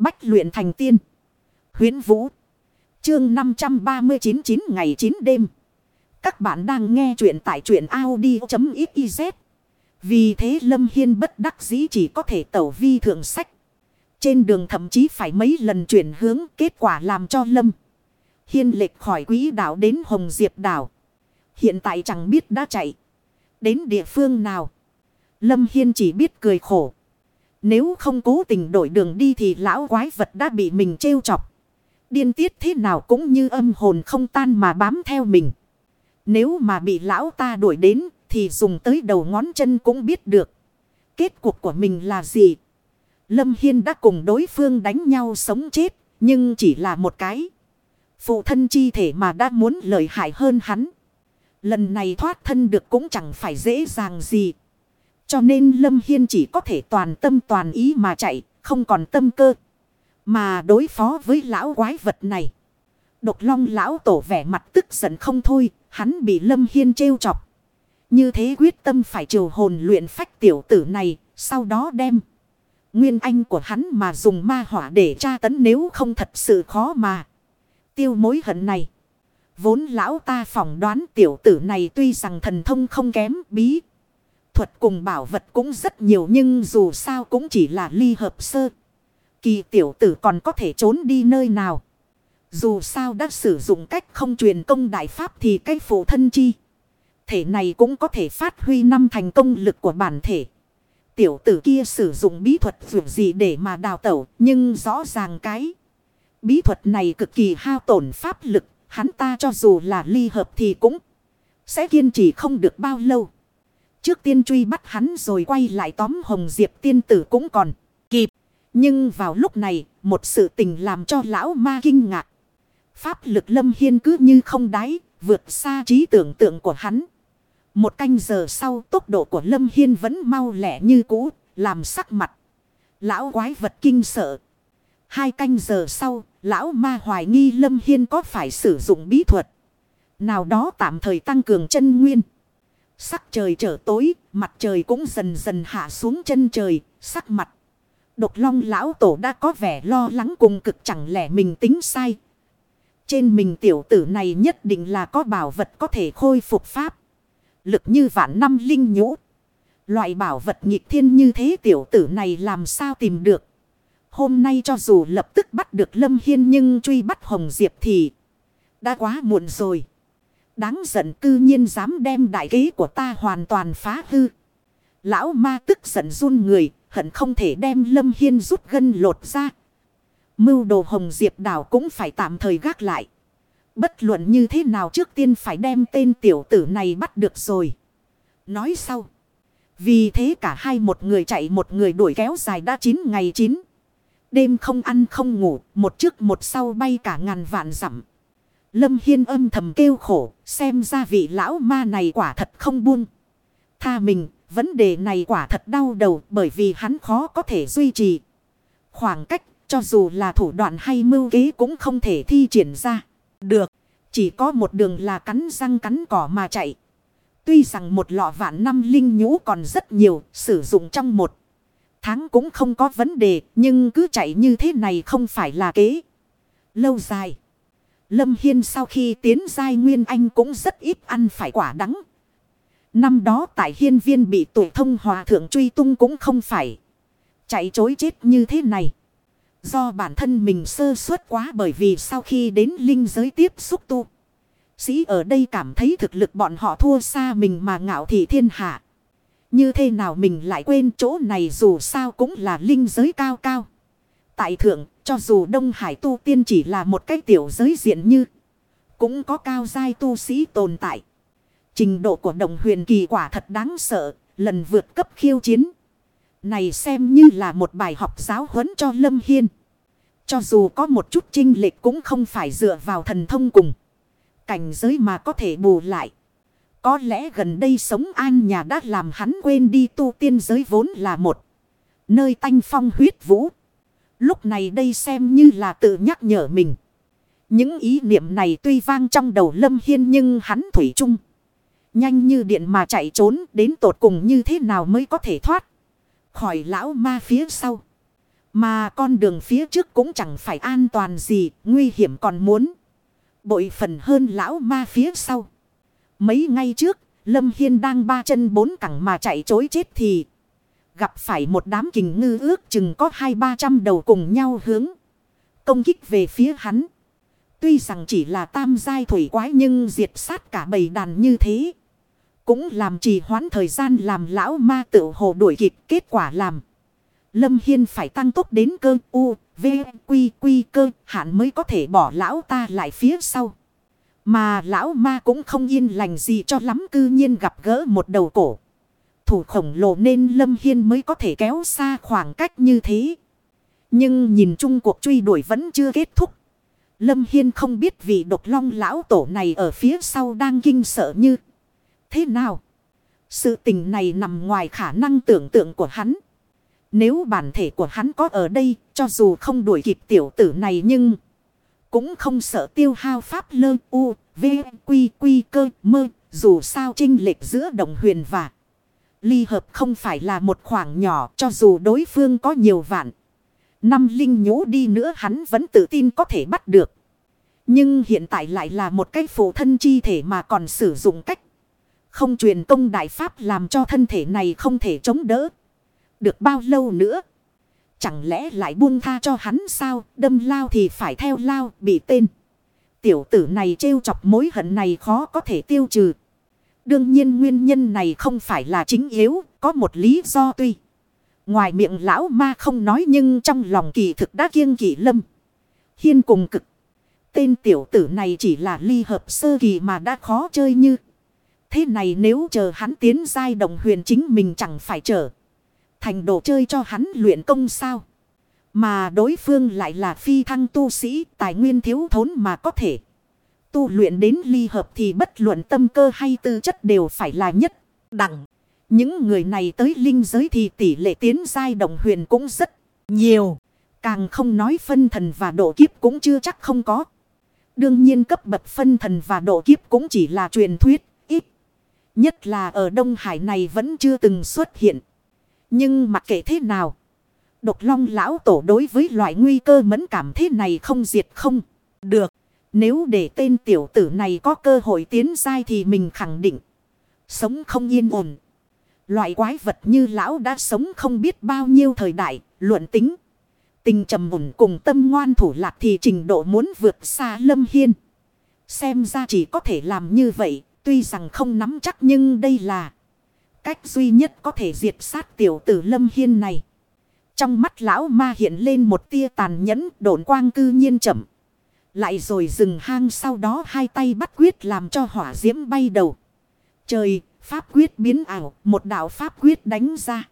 Bách luyện thành tiên. Huyến Vũ. Chương 539 9 ngày 9 đêm. Các bạn đang nghe truyện tại truyện Audi.xyz. Vì thế Lâm Hiên bất đắc dĩ chỉ có thể tẩu vi thượng sách. Trên đường thậm chí phải mấy lần chuyển hướng kết quả làm cho Lâm. Hiên lệch khỏi quỹ đảo đến Hồng Diệp đảo. Hiện tại chẳng biết đã chạy. Đến địa phương nào. Lâm Hiên chỉ biết cười khổ. Nếu không cố tình đổi đường đi thì lão quái vật đã bị mình trêu chọc. Điên tiết thế nào cũng như âm hồn không tan mà bám theo mình. Nếu mà bị lão ta đuổi đến thì dùng tới đầu ngón chân cũng biết được. Kết cục của mình là gì? Lâm Hiên đã cùng đối phương đánh nhau sống chết. Nhưng chỉ là một cái. Phụ thân chi thể mà đã muốn lợi hại hơn hắn. Lần này thoát thân được cũng chẳng phải dễ dàng gì. Cho nên Lâm Hiên chỉ có thể toàn tâm toàn ý mà chạy, không còn tâm cơ. Mà đối phó với lão quái vật này. Độc long lão tổ vẻ mặt tức giận không thôi, hắn bị Lâm Hiên trêu chọc. Như thế quyết tâm phải triều hồn luyện phách tiểu tử này, sau đó đem. Nguyên anh của hắn mà dùng ma hỏa để tra tấn nếu không thật sự khó mà. Tiêu mối hận này. Vốn lão ta phỏng đoán tiểu tử này tuy rằng thần thông không kém bí. Thuật cùng bảo vật cũng rất nhiều nhưng dù sao cũng chỉ là ly hợp sơ. Kỳ tiểu tử còn có thể trốn đi nơi nào. Dù sao đã sử dụng cách không truyền công đại pháp thì cái phụ thân chi. Thể này cũng có thể phát huy năm thành công lực của bản thể. Tiểu tử kia sử dụng bí thuật vượt gì để mà đào tẩu. Nhưng rõ ràng cái bí thuật này cực kỳ hao tổn pháp lực. Hắn ta cho dù là ly hợp thì cũng sẽ kiên trì không được bao lâu. Trước tiên truy bắt hắn rồi quay lại tóm Hồng Diệp tiên tử cũng còn kịp. Nhưng vào lúc này, một sự tình làm cho lão ma kinh ngạc. Pháp lực lâm hiên cứ như không đáy, vượt xa trí tưởng tượng của hắn. Một canh giờ sau tốc độ của lâm hiên vẫn mau lẻ như cũ, làm sắc mặt. Lão quái vật kinh sợ. Hai canh giờ sau, lão ma hoài nghi lâm hiên có phải sử dụng bí thuật. Nào đó tạm thời tăng cường chân nguyên. Sắc trời trở tối, mặt trời cũng dần dần hạ xuống chân trời, sắc mặt. Độc long lão tổ đã có vẻ lo lắng cùng cực chẳng lẽ mình tính sai. Trên mình tiểu tử này nhất định là có bảo vật có thể khôi phục pháp. Lực như vạn năm linh nhũ. Loại bảo vật nghịch thiên như thế tiểu tử này làm sao tìm được. Hôm nay cho dù lập tức bắt được Lâm Hiên nhưng truy bắt Hồng Diệp thì đã quá muộn rồi. Đáng giận cư nhiên dám đem đại kế của ta hoàn toàn phá hư. Lão ma tức giận run người, hận không thể đem Lâm Hiên rút gân lột ra. Mưu đồ Hồng Diệp đảo cũng phải tạm thời gác lại. Bất luận như thế nào trước tiên phải đem tên tiểu tử này bắt được rồi. Nói sau. Vì thế cả hai một người chạy một người đuổi kéo dài đã 9 ngày 9. Đêm không ăn không ngủ, một trước một sau bay cả ngàn vạn dặm. Lâm Hiên âm thầm kêu khổ, xem ra vị lão ma này quả thật không buông. Tha mình, vấn đề này quả thật đau đầu bởi vì hắn khó có thể duy trì. Khoảng cách, cho dù là thủ đoạn hay mưu kế cũng không thể thi triển ra. Được, chỉ có một đường là cắn răng cắn cỏ mà chạy. Tuy rằng một lọ vạn năm linh nhũ còn rất nhiều, sử dụng trong một tháng cũng không có vấn đề, nhưng cứ chạy như thế này không phải là kế. Lâu dài. Lâm Hiên sau khi tiến giai Nguyên Anh cũng rất ít ăn phải quả đắng. Năm đó tại hiên viên bị tụ thông hòa thượng truy tung cũng không phải. Chạy chối chết như thế này. Do bản thân mình sơ suất quá bởi vì sau khi đến linh giới tiếp xúc tu. Sĩ ở đây cảm thấy thực lực bọn họ thua xa mình mà ngạo thị thiên hạ. Như thế nào mình lại quên chỗ này dù sao cũng là linh giới cao cao. Tại thượng, cho dù Đông Hải tu tiên chỉ là một cái tiểu giới diện như, cũng có cao giai tu sĩ tồn tại. Trình độ của đồng huyền kỳ quả thật đáng sợ, lần vượt cấp khiêu chiến. Này xem như là một bài học giáo huấn cho Lâm Hiên. Cho dù có một chút trinh lệch cũng không phải dựa vào thần thông cùng. Cảnh giới mà có thể bù lại. Có lẽ gần đây sống an nhà đã làm hắn quên đi tu tiên giới vốn là một. Nơi tanh phong huyết vũ. Lúc này đây xem như là tự nhắc nhở mình. Những ý niệm này tuy vang trong đầu Lâm Hiên nhưng hắn thủy chung. Nhanh như điện mà chạy trốn đến tột cùng như thế nào mới có thể thoát. Khỏi lão ma phía sau. Mà con đường phía trước cũng chẳng phải an toàn gì, nguy hiểm còn muốn. Bội phần hơn lão ma phía sau. Mấy ngày trước, Lâm Hiên đang ba chân bốn cẳng mà chạy chối chết thì gặp phải một đám kình ngư ước chừng có hai ba trăm đầu cùng nhau hướng công kích về phía hắn. Tuy rằng chỉ là tam giai thủy quái nhưng diệt sát cả bầy đàn như thế. Cũng làm trì hoãn thời gian làm lão ma tự hồ đuổi kịp kết quả làm. Lâm Hiên phải tăng tốc đến cơ u, v, quy, quy cơ hạn mới có thể bỏ lão ta lại phía sau. Mà lão ma cũng không yên lành gì cho lắm cư nhiên gặp gỡ một đầu cổ. Thủ khổng lồ nên Lâm Hiên mới có thể kéo xa khoảng cách như thế. Nhưng nhìn chung cuộc truy đuổi vẫn chưa kết thúc. Lâm Hiên không biết vị độc long lão tổ này ở phía sau đang kinh sợ như thế nào. Sự tình này nằm ngoài khả năng tưởng tượng của hắn. Nếu bản thể của hắn có ở đây, cho dù không đuổi kịp tiểu tử này nhưng cũng không sợ tiêu hao pháp lơ u, v, quy, quy cơ, mơ, dù sao trinh lệch giữa đồng huyền và ly hợp không phải là một khoảng nhỏ, cho dù đối phương có nhiều vạn. Năm linh nhũ đi nữa hắn vẫn tự tin có thể bắt được. Nhưng hiện tại lại là một cái phụ thân chi thể mà còn sử dụng cách. Không truyền công đại pháp làm cho thân thể này không thể chống đỡ. Được bao lâu nữa. Chẳng lẽ lại buông tha cho hắn sao. Đâm lao thì phải theo lao, bị tên. Tiểu tử này trêu chọc mối hận này khó có thể tiêu trừ. Đương nhiên nguyên nhân này không phải là chính yếu. Có một lý do tuy. Ngoài miệng lão ma không nói nhưng trong lòng kỳ thực đã kiêng kỵ lâm. Hiên cùng cực. Tên tiểu tử này chỉ là ly hợp sơ kỳ mà đã khó chơi như. Thế này nếu chờ hắn tiến giai đồng huyền chính mình chẳng phải chờ. Thành đồ chơi cho hắn luyện công sao. Mà đối phương lại là phi thăng tu sĩ, tài nguyên thiếu thốn mà có thể. Tu luyện đến ly hợp thì bất luận tâm cơ hay tư chất đều phải là nhất đẳng. Những người này tới linh giới thì tỷ lệ tiến giai đồng huyền cũng rất nhiều. Càng không nói phân thần và độ kiếp cũng chưa chắc không có. Đương nhiên cấp bậc phân thần và độ kiếp cũng chỉ là truyền thuyết, ít. Nhất là ở Đông Hải này vẫn chưa từng xuất hiện. Nhưng mặc kệ thế nào. Độc long lão tổ đối với loại nguy cơ mẫn cảm thế này không diệt không. Được. Nếu để tên tiểu tử này có cơ hội tiến dai thì mình khẳng định. Sống không yên ổn. Loại quái vật như lão đã sống không biết bao nhiêu thời đại, luận tính. Tình trầm mùn cùng tâm ngoan thủ lạc thì trình độ muốn vượt xa lâm hiên. Xem ra chỉ có thể làm như vậy, tuy rằng không nắm chắc nhưng đây là cách duy nhất có thể diệt sát tiểu tử lâm hiên này. Trong mắt lão ma hiện lên một tia tàn nhẫn độn quang cư nhiên chậm. Lại rồi dừng hang sau đó hai tay bắt quyết làm cho hỏa diễm bay đầu. Trời, pháp quyết biến ảo, một đạo pháp quyết đánh ra.